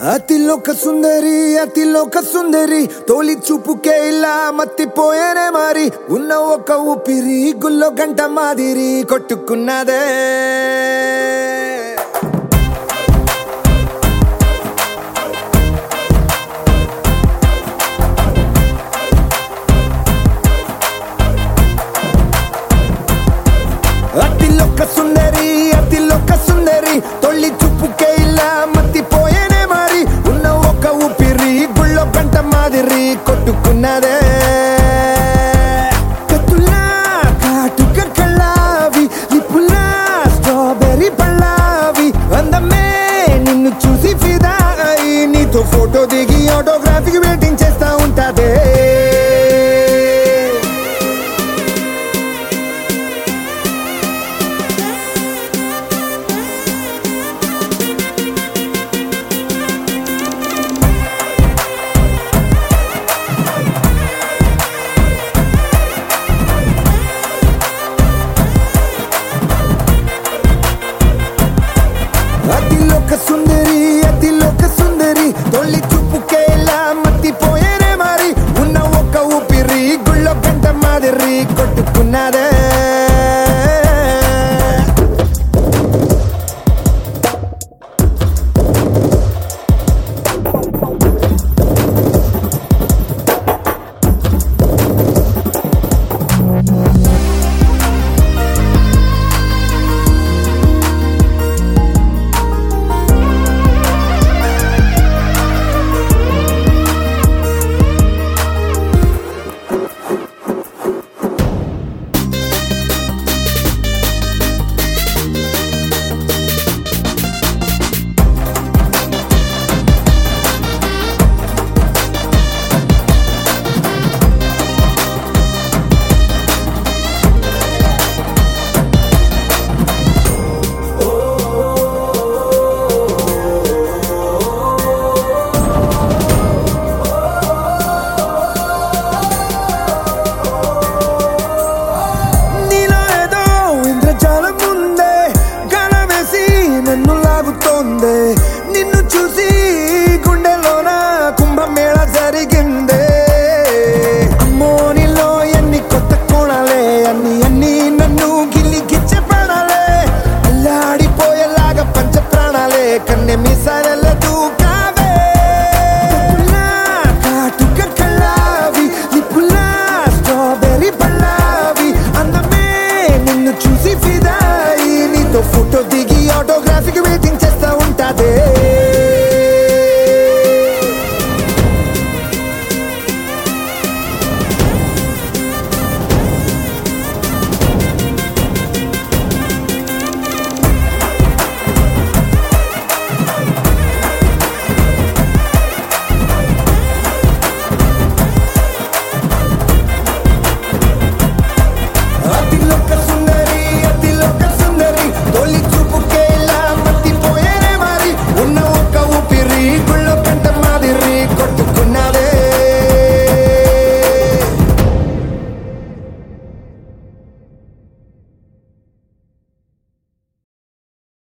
అతిలోక సుందరి అతిలోక సుందరి తోలి చూపుకే ఇలా మత్తిపోయేనే మరి. ఉన్న ఒక ఊపిరి గుల్లో గంట మాదిరి కొట్టుకున్నదే. फ़ोटो देगी ऑटोग्राफ